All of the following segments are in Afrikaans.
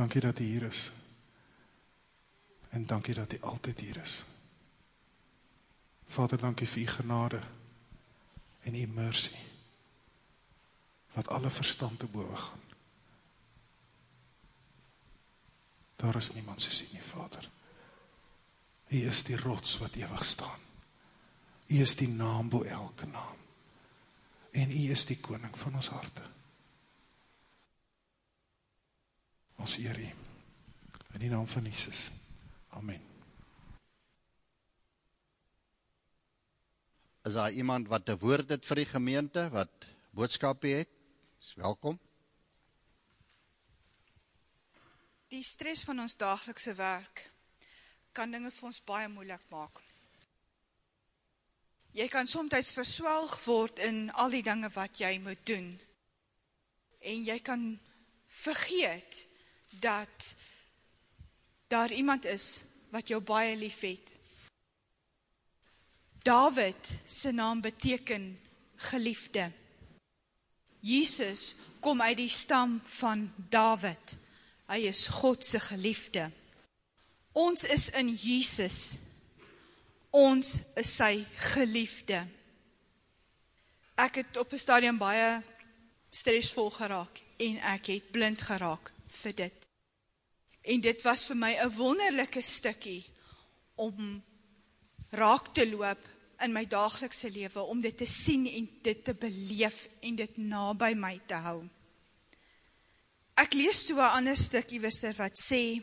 Dankie dat U hier is. En dankie dat U altyd hier is. Vader, dankie vir U genade en U mercy wat alle verstand te boven gaan. Daar is niemand soos U nie, Vader. U is die rots wat ewig staan. U is die naam bo elke naam. En U is die koning van ons harte. Ons eer U. In die naam van Jesus. Amen. Is daar iemand wat 'n woord het vir die gemeente wat boodskappe het? Is welkom. Die stres van ons daaglikse werk kan dinge vir ons baie moeilik maak. Jy kan soms verswelg word in al die dinge wat jy moet doen. En jy kan vergeet dat daar iemand is wat jou baie lief het. David se naam beteken geliefde. Jesus kom uit die stam van David. Hy is God se geliefde. Ons is in Jesus. Ons is sy geliefde. Ek het op 'n stadium baie stresvol geraak en ek het blind geraak vir dit. En dit was vir my 'n wonderlike stukkie om raak te loop in my daaglikse lewe om dit te sien en dit te beleef en dit naby my te hou. Ek lees so 'n ander stuk iewerster wat sê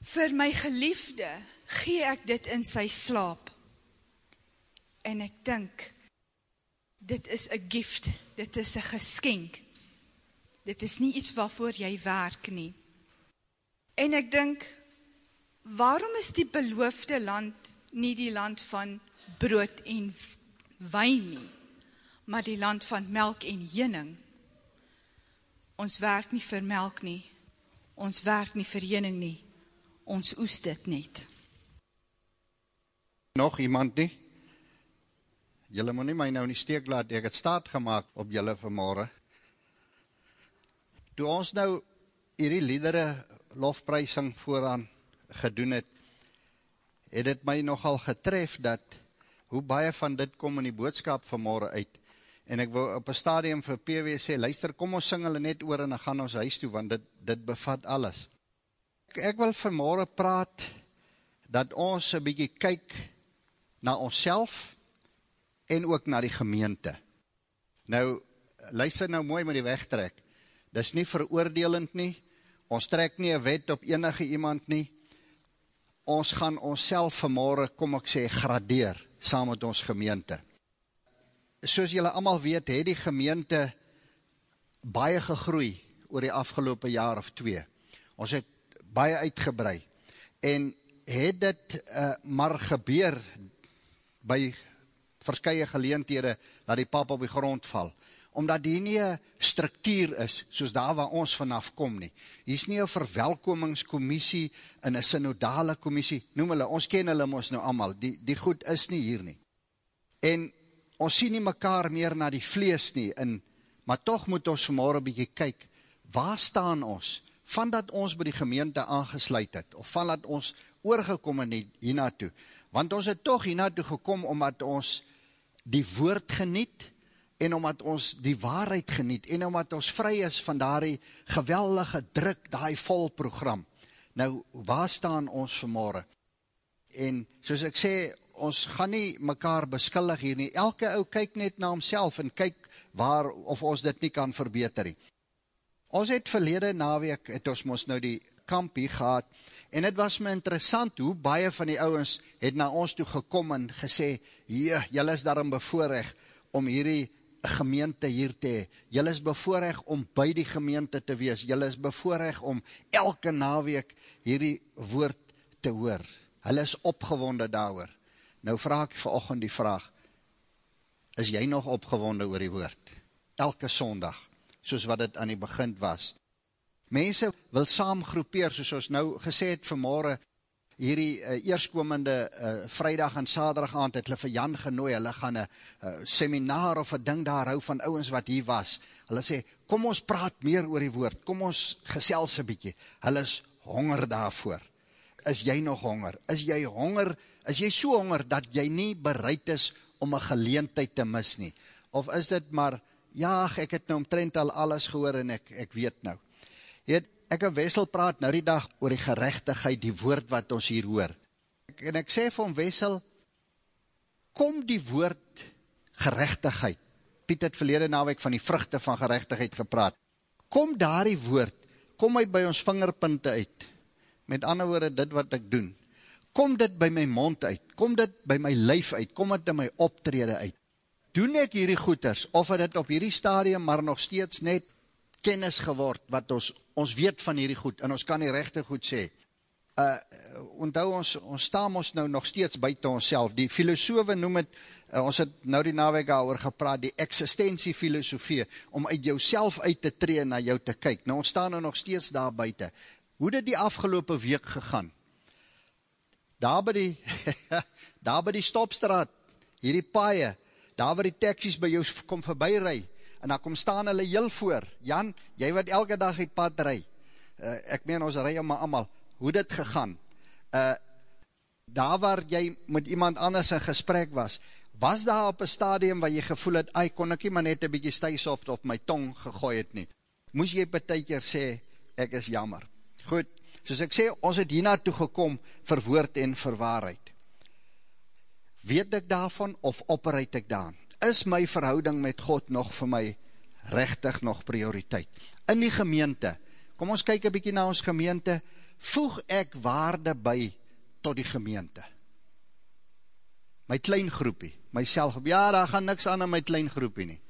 vir my geliefde gee ek dit in sy slaap. En ek dink dit is 'n gift, dit is 'n geskenk. Dit is nie iets waarvoor jy werk nie. En ek dink, waarom is die beloofde land nie die land van brood en wijn nie, maar die land van melk en jening? Ons werk nie vir melk nie, ons werk nie vir jening nie, ons oes dit net. Nog iemand nie? Julle moet nie my nou in die steek laat, ek het staat gemaakt op julle vanmorgen. Toe ons nou hierdie liedere lofprysing vooraan gedoen het, het het my nogal getref dat hoe baie van dit kom in die boodskap vanmorgen uit. En ek wil op een stadium vir PW sê, luister, kom ons sing hulle net oor en dan gaan ons huis toe, want dit, dit bevat alles. Ek, ek wil vanmorgen praat dat ons een bykie kyk na ons en ook na die gemeente. Nou, luister nou mooi met die wegtrek. Dit is nie veroordelend nie, Ons trek nie een wet op enige iemand nie. Ons gaan ons self vanmorgen, kom ek sê, gradeer, saam met ons gemeente. Soos julle allemaal weet, het die gemeente baie gegroei oor die afgelopen jaar of twee. Ons het baie uitgebrei. En het dit uh, maar gebeur by verskye geleenthede dat die pap op die grond val omdat die nie een structuur is, soos daar waar ons vanaf kom nie. Hier is nie een verwelkomingscommissie en een synodale commissie, noem hulle, ons ken hulle ons nou allemaal, die, die goed is nie hier nie. En ons sien nie mekaar meer na die vlees nie, en, maar toch moet ons vanmorgen bykie kyk, waar staan ons, van dat ons by die gemeente aangesluit het, of van dat ons oorgekom in hierna toe, want ons het toch hierna toe gekom, omdat ons die woord geniet, en omdat ons die waarheid geniet, en omdat ons vry is van die geweldige druk, die vol program. Nou, waar staan ons vanmorgen? En soos ek sê, ons gaan nie mekaar beskillig hier nie. Elke ou kyk net na homself en kyk waar of ons dit nie kan verbeter nie. Ons het verlede naweek, het ons ons nou die kampie gehad, en het was my interessant hoe baie van die ouwens het na ons toe gekom en gesê, ja, jylle is daarom bevoorrecht om hierdie gemeente hier te hee. Julle is bevoorrecht om by die gemeente te wees. Julle is bevoorrecht om elke naweek hierdie woord te hoor. Hulle is opgewonde daar Nou vraag ek vir die vraag, is jy nog opgewonde oor die woord? Elke sondag, soos wat het aan die begin was. Mense wil saam groepeer, soos ons nou gesê het vanmorgen, hierdie uh, eerskomende uh, vrijdag en saterdag aand het hulle vir Jan genooi, hulle gaan een uh, seminar of een ding daar hou van ouwens wat hier was. Hulle sê, kom ons praat meer oor die woord, kom ons gesels een bykie. Hulle is honger daarvoor. Is jy nog honger? Is jy honger, is jy so honger, dat jy nie bereid is om een geleentheid te mis nie? Of is dit maar, ja, ek het nou omtrent al alles gehoor en ek, ek weet nou. Jy het, ek en Wessel praat nou die dag oor die gerechtigheid, die woord wat ons hier hoor. En ek sê vir hom, Wessel, kom die woord gerechtigheid, Piet het verlede nawek van die vruchte van gerechtigheid gepraat, kom daar die woord, kom my by ons vingerpunte uit, met ander woorde dit wat ek doen, kom dit by my mond uit, kom dit by my lijf uit, kom dit in my optrede uit, doen ek hierdie goeders, of het op hierdie stadium maar nog steeds net kennis geword, wat ons, ons weet van hierdie goed, en ons kan die rechte goed sê, uh, onthou ons, ons staan ons nou nog steeds buiten ons self, die filosoof noem het, uh, ons het nou die naweg oor gepraat, die existentiefilosofie, om uit jouself uit te tree na jou te kyk, nou ons staan nou nog steeds daar buiten, hoe dit die afgelopen week gegaan, daar by die, daar by die stopstraat, hierdie paaie, daar waar die taxis by jou kom voorbij rij, en dan kom staan hulle heel voor, Jan, jy wat elke dag die pad rij, uh, ek meen ons rij om allemaal, hoe dit gegaan, uh, daar waar jy met iemand anders in gesprek was, was daar op een stadium waar jy gevoel het, ai, kon ek nie maar net een bykie stuisoft of my tong gegooi het nie, moes jy betekeer sê, ek is jammer. Goed, soos ek sê, ons het hierna toe gekom, vir woord en vir waarheid. Weet ek daarvan, of operuit ek daan? Is my verhouding met God nog vir my rechtig nog prioriteit? In die gemeente, kom ons kyk een bykie na ons gemeente, voeg ek waarde by tot die gemeente. My klein groepie, myself, ja, daar gaan niks aan in my klein groepie nie.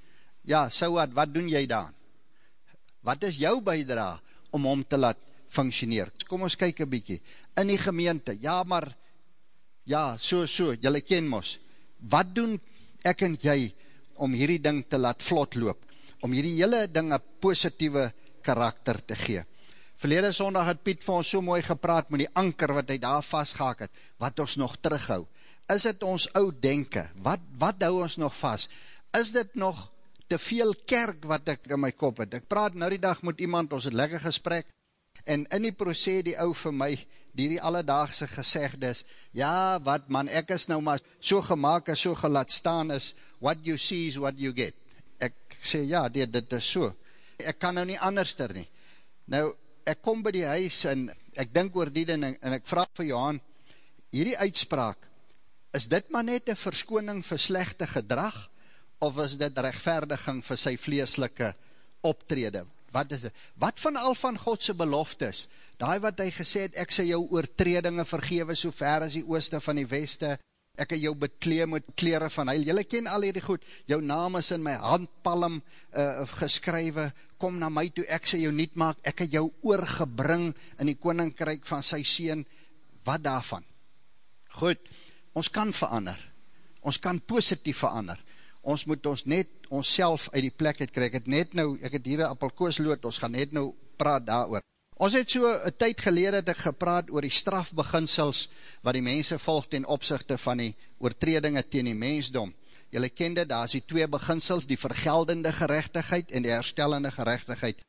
Ja, so wat, wat doen jy daan? Wat is jou bijdra om hom te laat functioneer? Kom ons kyk een bykie. In die gemeente, ja, maar, ja, so, so, jylle ken mos. Wat doen ek en jy om hierdie ding te laat vlot loop? Om hierdie hele ding een positieve karakter te gee? Verlede sondag het Piet vir ons so mooi gepraat met die anker wat hy daar vastgehaak het, wat ons nog terughou. Is het ons oud denken? Wat, wat hou ons nog vast? Is dit nog te veel kerk wat ek in my kop het? Ek praat nou die dag met iemand, ons het lekker gesprek, en in die proces die ou vir my, die die alledaagse gezegd is, ja, wat man, ek is nou maar so gemaakt en so gelaat staan is, what you see is what you get. Ek sê, ja, dit, dit is so. Ek kan nou nie anders ter nie. Nou, ek kom by die huis en ek dink oor die en, en ek vraag vir Johan, hierdie uitspraak, is dit maar net een verskoning vir slechte gedrag, of is dit rechtverdiging vir sy vleeslike optrede? Wat is dit? Wat van al van Godse beloftes, daai wat hy gesê het, ek sê jou oortredinge vergewe so ver as die ooste van die weste, ek het jou beklee met kleren van heil, jylle ken al hierdie goed, jou naam is in my handpalm uh, geskrywe, kom na my toe, ek sê jou niet maak, ek het jou oorgebring in die koninkryk van sy sien, wat daarvan? Goed, ons kan verander, ons kan positief verander, ons moet ons net ons self uit die plek het kry, ek het net nou, ek het hier een appelkoosloot, ons gaan net nou praat daar oor. Ons het so een tyd gelede het ek gepraat oor die strafbeginsels wat die mense volg ten opzichte van die oortredinge teen die mensdom. Julle ken dit, daar is die twee beginsels, die vergeldende gerechtigheid en die herstellende gerechtigheid.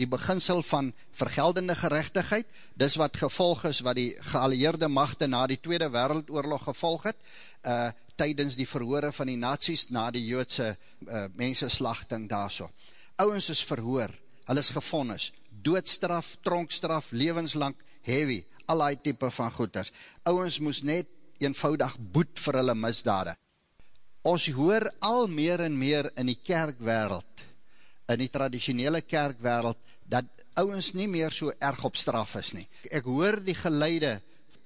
Die beginsel van vergeldende gerechtigheid, dis wat gevolg is wat die geallieerde machte na die Tweede Wereldoorlog gevolg het, uh, tydens die verhoore van die nazi's na die joodse uh, mensenslachting daar so. Ouwens is verhoor, hulle is gevonnis, doodstraf, tronkstraf, levenslang, heavy, al die type van goeders. Ouwens moes net eenvoudig boet vir hulle misdade. Ons hoor al meer en meer in die kerkwereld, in die traditionele kerkwereld, dat ouwens nie meer so erg op straf is nie. Ek hoor die geleide,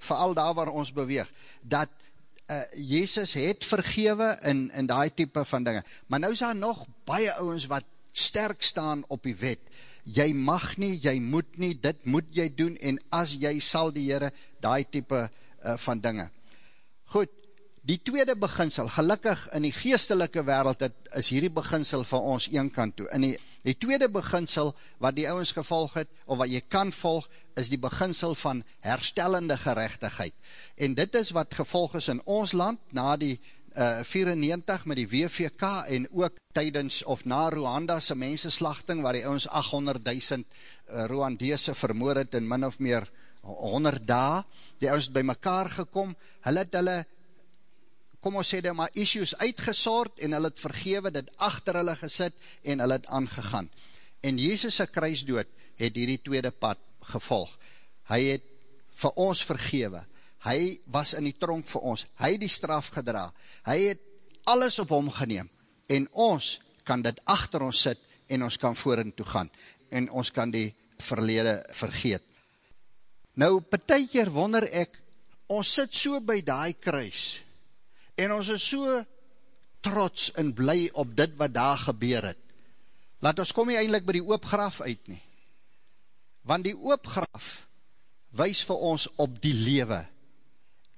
vooral daar waar ons beweeg, dat uh, Jezus het vergewe in, in die type van dinge. Maar nou is daar nog baie ouwens wat sterk staan op die wet, jy mag nie, jy moet nie, dit moet jy doen, en as jy sal die Heere, die type uh, van dinge. Goed, die tweede beginsel, gelukkig in die geestelike wereld, het, is hierdie beginsel van ons een kant toe. In die, die tweede beginsel, wat die ouwens gevolg het, of wat jy kan volg, is die beginsel van herstellende gerechtigheid. En dit is wat gevolg is in ons land, na die uh, 94 met die WVK en ook tydens of na Rwanda se mensenslachting waar die ons 800.000 uh, Rwandese vermoor het in min of meer 100 dae, die ons by mekaar gekom, hulle het hulle, kom ons sê dit maar, issues uitgesort en hulle het vergewe, dit achter hulle gesit en hulle het aangegaan. En Jezus' kruisdood het hierdie tweede pad gevolg. Hy het vir ons vergewe, hy was in die tronk vir ons, hy het die straf gedra, hy het alles op hom geneem, en ons kan dit achter ons sit, en ons kan voorin toe gaan, en ons kan die verlede vergeet. Nou, betek wonder ek, ons sit so by die kruis, en ons is so trots en bly op dit wat daar gebeur het. Laat ons kom nie eindelijk by die oopgraf uit nie. Want die oopgraf wys vir ons op die lewe.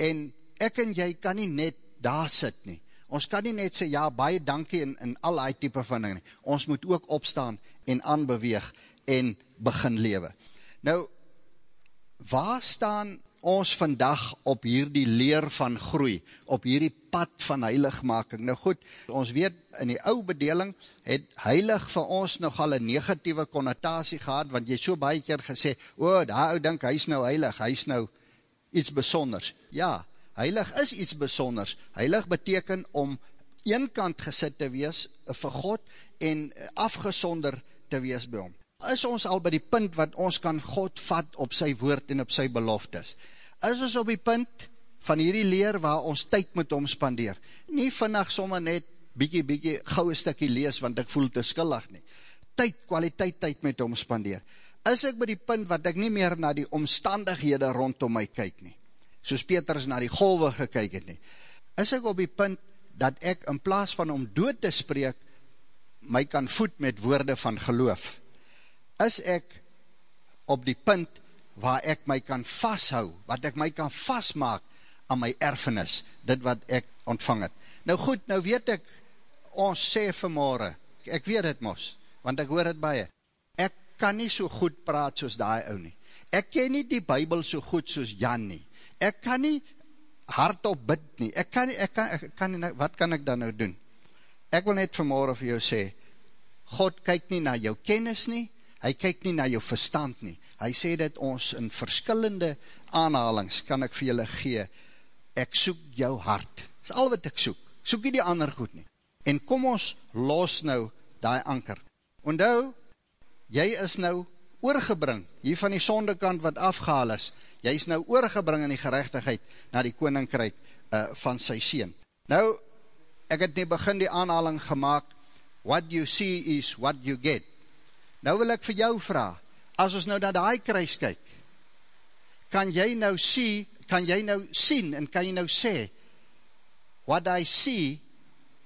En ek en jy kan nie net daar sit nie. Ons kan nie net sê, ja, baie dankie in, in al die type van dingen. Ons moet ook opstaan en aanbeweeg en begin lewe. Nou, waar staan ons vandag op hierdie leer van groei, op hierdie pad van heiligmaking? Nou goed, ons weet, in die ou bedeling het heilig vir ons nogal een negatieve connotatie gehad, want jy so baie keer gesê, o, oh, daar ou dink, hy is nou heilig, hy is nou iets besonders. Ja, heilig is iets besonders. Heilig beteken om eenkant gesit te wees vir God en afgesonder te wees by hom is ons al by die punt wat ons kan God vat op sy woord en op sy beloftes. Is ons op die punt van hierdie leer waar ons tyd met hom spandeer. Nie vannacht sommer net bykie bykie gauwe stikkie lees, want ek voel te skillig nie. Tyd, kwaliteit tyd met hom spandeer. Is ek by die punt wat ek nie meer na die omstandighede rondom my kyk nie. Soos Petrus na die golwe gekyk het nie. Is ek op die punt dat ek in plaas van om dood te spreek, my kan voed met woorde van geloof is ek op die punt waar ek my kan vasthou, wat ek my kan vastmaak aan my erfenis, dit wat ek ontvang het. Nou goed, nou weet ek, ons sê vanmorgen, ek weet het mos, want ek hoor het baie, ek kan nie so goed praat soos die ou nie. Ek ken nie die bybel so goed soos Jan nie. Ek kan nie hardop bid nie. Ek kan nie, ek kan, ek kan nie, wat kan ek dan nou doen? Ek wil net vanmorgen vir jou sê, God kyk nie na jou kennis nie, hy kyk nie na jou verstand nie, hy sê dat ons in verskillende aanhalings, kan ek vir julle gee, ek soek jou hart, dis al wat ek soek, soek nie die ander goed nie, en kom ons los nou die anker, ondou, jy is nou oorgebring, hier van die sondekant wat afgehaal is, jy is nou oorgebring in die gerechtigheid, na die koninkryk uh, van sy sien. Nou, ek het nie begin die aanhaling gemaakt, what you see is what you get, Nou wil ek vir jou vraag, as ons nou na die kruis kyk, kan jy nou sien, kan jy nou sien, en kan jy nou sê, what I see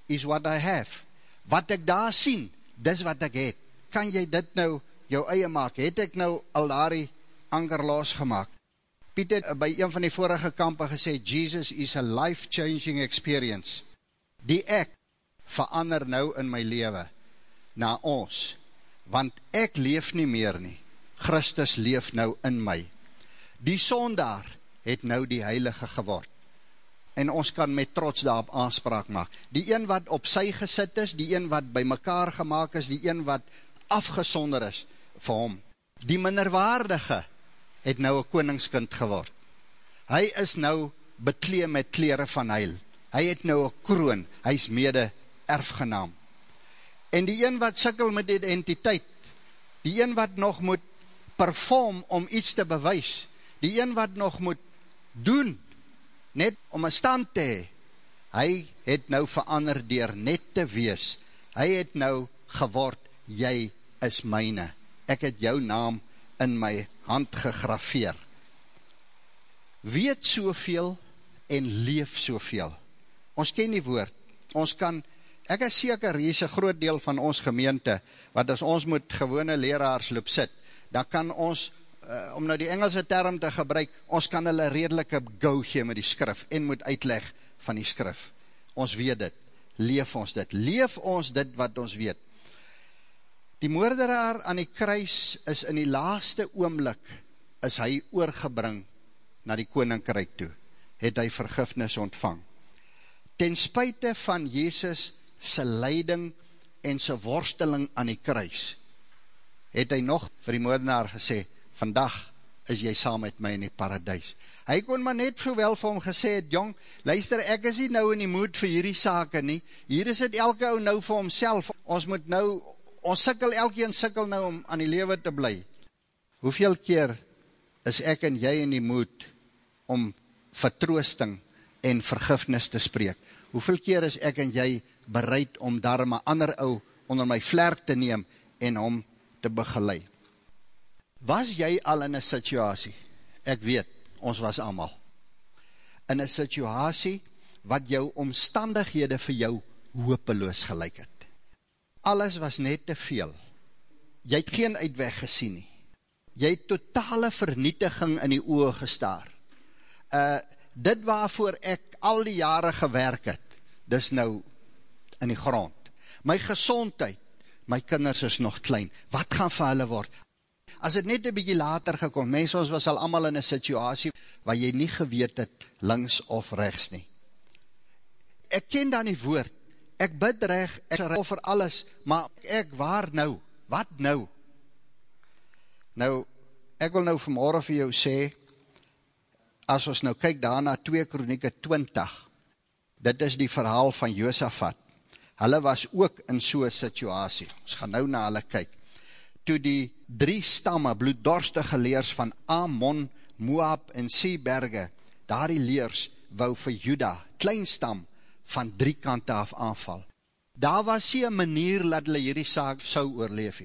is what I have. Wat ek daar sien, dis wat ek het. Kan jy dit nou jou eie maak? Het ek nou al daar die anker losgemaak? Piet het by een van die vorige kampe gesê, Jesus is a life-changing experience. Die ek verander nou in my leven, na ons, want ek leef nie meer nie. Christus leef nou in my. Die sondaar het nou die heilige geword. En ons kan met trots daarop aanspraak maak. Die een wat op sy gesit is, die een wat by mekaar gemaakt is, die een wat afgesonder is vir hom. Die minderwaardige het nou een koningskind geword. Hy is nou bekleed met kleren van heil. Hy het nou een kroon, hy is mede erfgenaam. En die een wat sikkel met identiteit, die een wat nog moet perform om iets te bewys, die een wat nog moet doen, net om een stand te hee, hy het nou verander dier net te wees, hy het nou geword, jy is myne, ek het jou naam in my hand gegrafeer. Weet soveel en leef soveel. Ons ken die woord, ons kan Ek is seker, hier is een groot deel van ons gemeente, wat as ons moet gewone leraars loop sit, dan kan ons, uh, om nou die Engelse term te gebruik, ons kan hulle redelike go gee met die skrif, en moet uitleg van die skrif. Ons weet dit, leef ons dit, leef ons dit wat ons weet. Die moorderaar aan die kruis is in die laaste oomlik, is hy oorgebring na die koninkryk toe, het hy vergifnis ontvang ten spuite van Jezus sy leiding en sy worsteling aan die kruis, het hy nog vir die moordenaar gesê, vandag is jy saam met my in die paradijs. Hy kon maar net sowel vir hom gesê het, jong, luister, ek is nie nou in die moed vir hierdie sake nie, hier is het elke ou nou vir homself, ons moet nou, ons sikkel, elkeen sikkel nou om aan die lewe te bly. Hoeveel keer is ek en jy in die moed om vertroosting en vergifnis te spreek? Hoeveel keer is ek en jy bereid om daar my ander ou onder my vlerk te neem en om te begeleid? Was jy al in een situasie, ek weet, ons was allemaal, in een situasie wat jou omstandighede vir jou hopeloos gelijk het. Alles was net te veel. Jy het geen uitweg gesien nie. Jy het totale vernietiging in die oog gestaar. Uh, dit waarvoor ek al die jare gewerk het, dis nou in die grond. My gezondheid, my kinders is nog klein, wat gaan vir hulle word? as het net een bykie later gekom, mens ons was al allemaal in een situasie, waar jy nie geweet het, links of rechts nie. Ek ken dan die woord, ek bid recht, ek offer alles, maar ek waar nou, wat nou? Nou, ek wil nou vanmorgen vir jou sê, as ons nou kyk daarna 2 Kronieke 20, dit is die verhaal van Josafat, hulle was ook in so'n situasie, ons gaan nou na hulle kyk, toe die drie stamme, bloeddorstige leers van Amon, Moab en Seeberge, daar die leers wou vir Juda, klein stam, van drie kante af aanval. Daar was nie een manier dat hulle hierdie saak sou oorleef.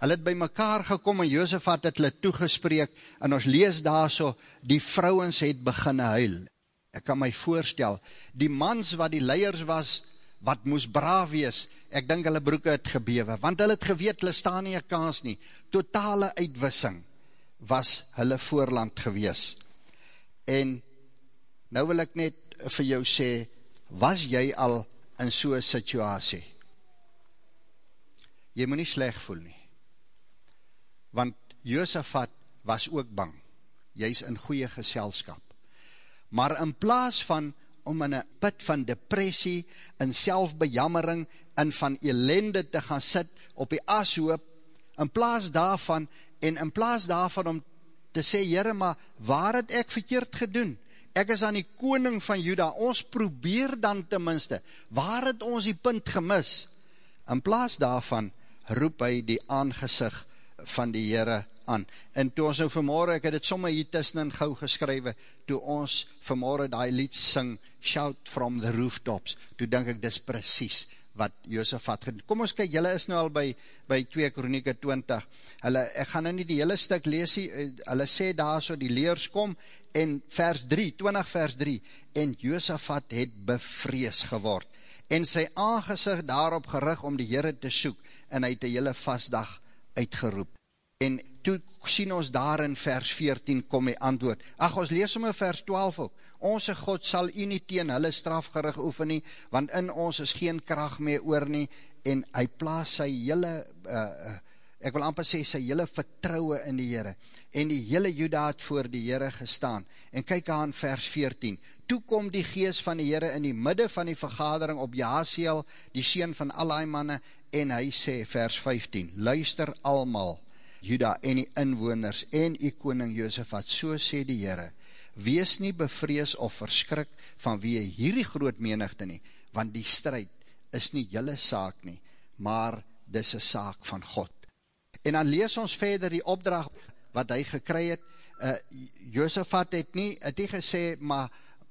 Hulle het by mekaar gekom en Jozef had het hulle toegespreek en ons lees daar so, die vrouwens het begin huil. Ek kan my voorstel, die mans wat die leiers was, wat moes braaf wees, ek dink hulle broeke het gebewe, want hulle het geweet, hulle staan nie een kaas nie, totale uitwissing was hulle voorland gewees. En nou wil ek net vir jou sê, was jy al in so'n situasie? Jy moet nie sleg voel nie. Want Josefat was ook bang. Jy is in goeie geselskap. Maar in plaas van om in een put van depressie, in selfbejammering, en van elende te gaan sit op die ashoop, in plaas daarvan, en in plaas daarvan om te sê, Heere, maar waar het ek verkeerd gedoen? Ek is aan die koning van Juda, ons probeer dan tenminste, waar het ons die punt gemis? In plaas daarvan, roep hy die aangezicht van die Heere aan. En toe ons nou vanmorgen, ek het het somme hier tussenin gauw geskrywe, toe ons vanmorgen die lied sing, Shout from the Rooftops, toe denk ek, dis precies wat Jozef had gedoen. Kom ons kyk, jylle is nou al by, by 2 Kronieke 20, hulle, ek gaan nou nie die hele stuk lees, eh, hulle sê daar so, die leers kom, en vers 3, 20 vers 3, en Jozefat het bevrees geword, en sy aangezicht daarop gerig om die Heere te soek, en hy het die hele vastdag uitgeroep. En toe sien ons daar in vers 14 kom die antwoord. Ach, ons lees om in vers 12 ook. Onze God sal u nie teen hulle strafgerig oefen nie, want in ons is geen kracht meer oor nie, en hy plaas sy hele, uh, ek wil amper sê, sy hele vertrouwe in die Heere, en die hele judaat voor die Heere gestaan. En kyk aan vers 14, toe kom die geest van die Heere in die midde van die vergadering op Jaasiel, die sien van al die manne, en hy sê, vers 15, luister almal, Juda en die inwoners en die koning Jozefat, so sê die Heere, wees nie bevrees of verskrik van wie hierdie groot menigte nie, want die strijd is nie jylle saak nie, maar dis een saak van God. En dan lees ons verder die opdracht wat hy gekry het, uh, Jozefat het nie, het nie gesê, maar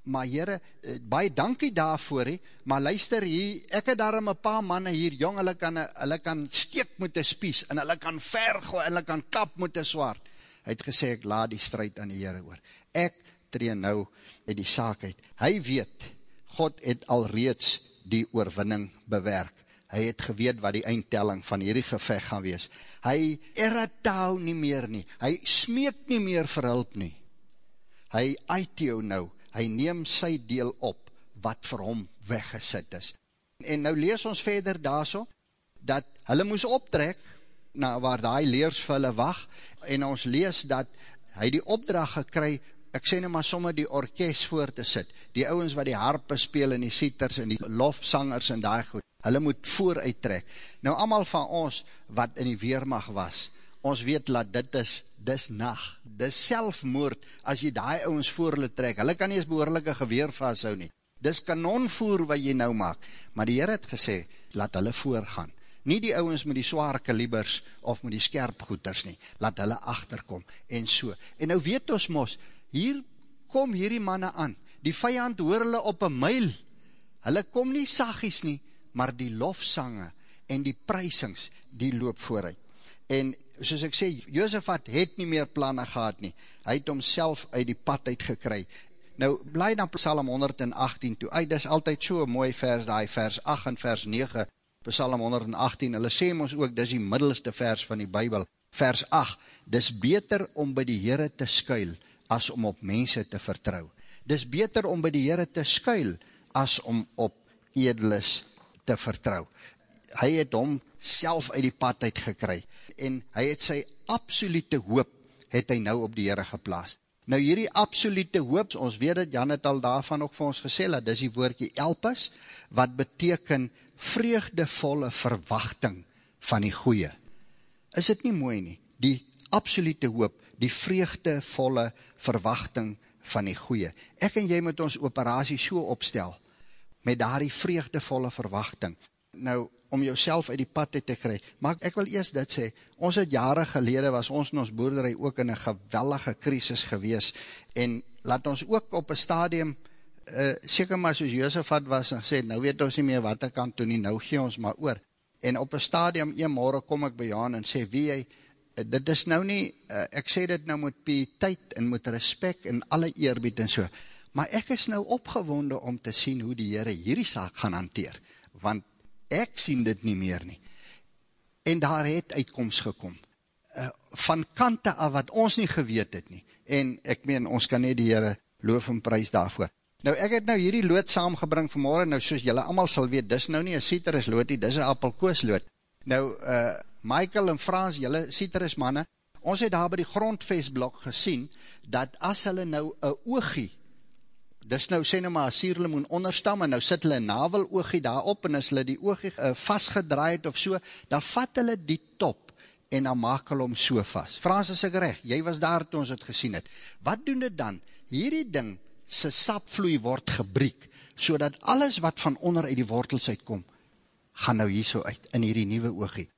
maar heren, eh, baie dankie daarvoor, he, maar luister hier, ek het daarom een paar manne hier, jong, hulle kan, hulle kan steek met een spies, en hulle kan vergo, en hulle kan kap met een zwaard. Hy het gesê, ek laat die strijd aan die heren oor. Ek tree nou met die saak uit. Hy weet, God het al reeds die oorwinning bewerk. Hy het geweet wat die eindtelling van hierdie geveg gaan wees. Hy erretouw nie meer nie. Hy smeek nie meer vir hulp nie. Hy uit jou nou hy neem sy deel op, wat vir hom weggesit is. En nou lees ons verder daar so, dat hulle moes optrek, na waar die leers vir hulle wacht, en ons lees dat hy die opdracht gekry, ek sê nou maar sommer die orkest voor te sit, die ouwens wat die harpe speel en die sieters en die lofsangers en die goed, hulle moet vooruit trek. Nou allemaal van ons wat in die weermacht was, ons weet dat dit is, dis nacht, dis selfmoord, as jy die ouwens voor hulle trek, hulle kan nie eens behoorlijke geweer vasthou nie, dis kanonvoer wat jy nou maak, maar die Heer het gesê, laat hulle voorgaan, nie die ouwens met die zware kalibers, of met die skerpgoeders nie, laat hulle achterkom, en so, en nou weet ons mos, hier kom hierdie manne aan, die vijand hoor hulle op een myl, hulle kom nie sagies nie, maar die lofsange, en die prysings, die loop vooruit, en soos ek sê, Jozefat het nie meer plannen gehad nie, hy het homself uit die pad uitgekry, nou, bly dan Psalm 118 toe, hy, dis altyd so mooi vers, die vers 8 en vers 9, Psalm 118, hulle sê ons ook, dis die middelste vers van die Bijbel, vers 8, dis beter om by die Heere te skuil, as om op mense te vertrou. Dis beter om by die Heere te skuil, as om op edelis te vertrou. Hy het hom self uit die pad uitgekry, en hy het sy absolute hoop, het hy nou op die Heere geplaas. Nou hierdie absolute hoop, ons weet het, Jan het al daarvan ook vir ons gesê, dat dis die woordje elpis, wat beteken vreugdevolle verwachting van die goeie. Is het nie mooi nie? Die absolute hoop, die vreugdevolle verwachting van die goeie. Ek en jy moet ons operatie so opstel, met daar die vreugdevolle verwachting. Nou, om jouself uit die pad te kry, maar ek wil eers dit sê, ons het jare gelede, was ons in ons boerderij ook in een gewellige krisis gewees, en laat ons ook op een stadium, uh, seker maar soos Jozefat was, en sê, nou weet ons nie meer wat ek kan doen nie, nou gee ons maar oor. En op een stadium, een morgen kom ek by Jan en sê, wie jy, uh, dit is nou nie, uh, ek sê dit nou met pietijd en met respect en alle eerbied en so, maar ek is nou opgewonde om te sien hoe die Heere hierdie saak gaan hanteer, want ek sien dit nie meer nie. En daar het uitkomst gekom, uh, van kante af wat ons nie geweet het nie, en ek meen, ons kan nie die Heere loof en prijs daarvoor. Nou ek het nou hierdie lood saamgebring vanmorgen, nou soos julle allemaal sal weet, dis nou nie een citrus lood nie, dis een appelkoos lood. Nou, uh, Michael en Frans, julle citrus manne, ons het daar by die grondvestblok gesien, dat as hulle nou een oogie, dis nou sê nou maar, sierlemoen onderstam, en nou sit hulle een navel oogie daarop, en as hulle die oogie uh, vastgedraaid of so, dan vat hulle die top, en dan maak hulle om so vast. Frans is ek recht, jy was daar toe ons het gesien het. Wat doen dit dan? Hierdie ding, sy sapvloei word gebreek, so alles wat van onder uit die wortels uitkom, gaan nou hier so uit, in hierdie nieuwe oogie.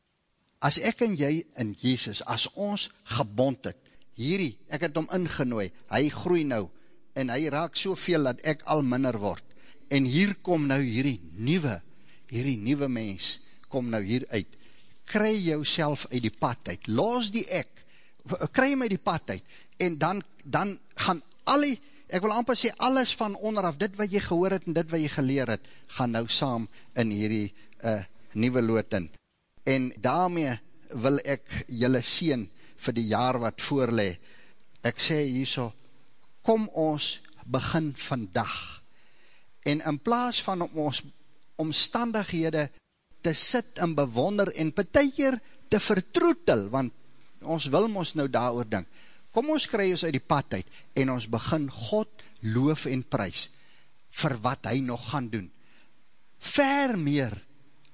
As ek en jy in Jezus, as ons gebond het, hierdie, ek het hom ingenooi, hy groei nou, en hy raak soveel dat ek al minder word, en hier kom nou hierdie nieuwe, hierdie nieuwe mens, kom nou hier uit, kry jou uit die pad uit, los die ek, kry my die pad uit, en dan, dan gaan al die, ek wil amper sê, alles van onderaf, dit wat jy gehoor het en dit wat jy geleer het, gaan nou saam in hierdie uh, nieuwe lood in. En daarmee wil ek julle sien vir die jaar wat voorle. Ek sê hierso, kom ons begin vandag. En in plaas van om ons omstandighede te sit en bewonder en beteker te vertroetel, want ons wil ons nou daar oor dink, kom ons kry ons uit die pad uit, en ons begin God loof en prijs, vir wat hy nog gaan doen. Ver meer,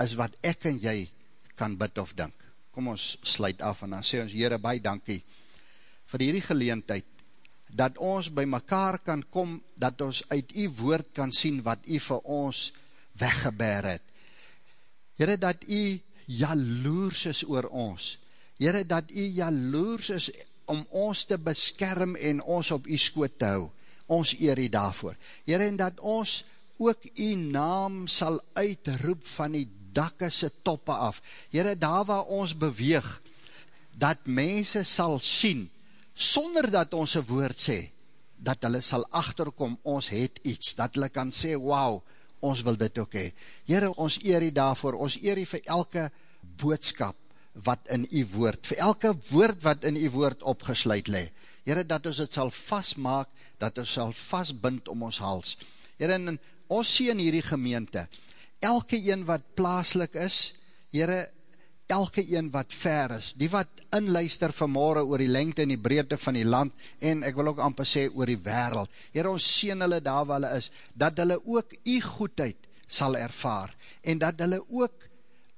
is wat ek en jy kan bid of dink. Kom ons sluit af, en dan sê ons, Heere, baie dankie, vir hierdie geleentheid, dat ons by mekaar kan kom, dat ons uit die woord kan sien, wat u vir ons weggeber het. Heere, dat u jaloers is oor ons. Heere, dat u jaloers is om ons te beskerm en ons op u skoot te hou. Ons eer u daarvoor. Heer, en dat ons ook u naam sal uitroep van die dakke se toppe af. Heer, daar waar ons beweeg, dat mense sal sien, sonder dat ons een woord sê, dat hulle sal achterkom, ons het iets, dat hulle kan sê, wauw, ons wil dit ook hee. Heer, ons eer u daarvoor, ons eer u vir elke boodskap, wat in u woord, vir elke woord wat in u woord opgesluit le. Heren, dat ons het sal vastmaak, dat ons sal vastbind om ons hals. Heren, ons sê in hierdie gemeente, elke een wat plaaslik is, Heren, elke een wat ver is, die wat inluister vanmorgen oor die lengte en die breedte van die land, en ek wil ook amper sê oor die wereld, Heer, ons sien hulle daar waar hulle is, dat hulle ook die goedheid sal ervaar, en dat hulle ook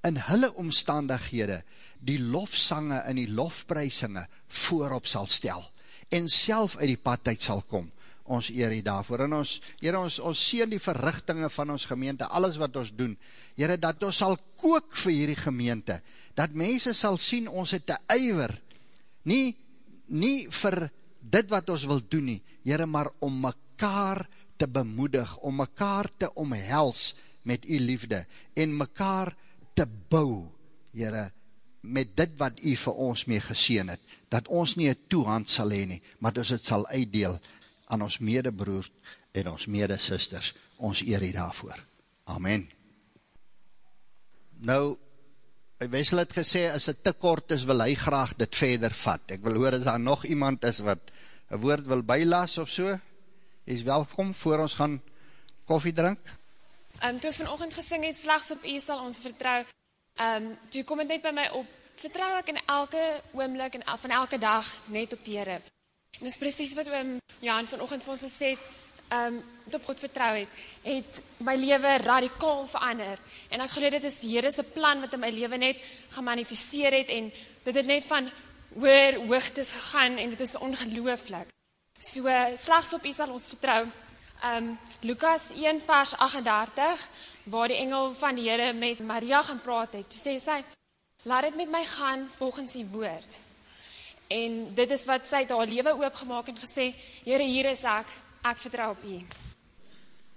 in hulle omstandighede die lofsange en die lofprysinge voorop sal stel, en self uit die padtijd sal kom, ons eer die daarvoor, en ons, Heer, ons, ons sien die verrichtinge van ons gemeente, alles wat ons doen, Heer, dat ons sal kook vir hierdie gemeente, dat mense sal sien, ons het te eiwer, nie, nie vir dit wat ons wil doen nie, Heer, maar om mekaar te bemoedig, om mekaar te omhels met u liefde, en mekaar te bou, Heer, met dit wat u vir ons mee geseen het, dat ons nie een toehand sal heen nie, maar dat ons het sal uitdeel, aan ons medebroers en ons medesisters, ons eer die daarvoor. Amen. Nou, Wessel het gesê, as het te kort is, wil hy graag dit verder vat. Ek wil hoor, as daar nog iemand is wat een woord wil bylas of so, is welkom, voor ons gaan koffie drink. Um, toe ons vanochtend gesing het, slags op u sal ons vertrouw, um, toe kom het net by my op, vertrouw ek in elke oomlik en van elke dag net op die Heere. Dis presies wat oom Jan vanoggend vir ons gesê het, ehm um, op God vertrou het, het my lewe radikaal verander. En ek glo dit is Here se plan wat in my lewe net gemanifesteer het en dit het net van hoër hoogtes gegaan en dit is ongelooflik. So slegs op U sal ons vertrou. Ehm um, Lukas 1 vers 38 waar die engel van die Here met Maria gaan praat het. Toe sê sy: "Laat dit met my gaan volgens U woord." En dit is wat sy het haar lewe oopgemaak en gesê, Here, hier is ek, ek vertrou op U.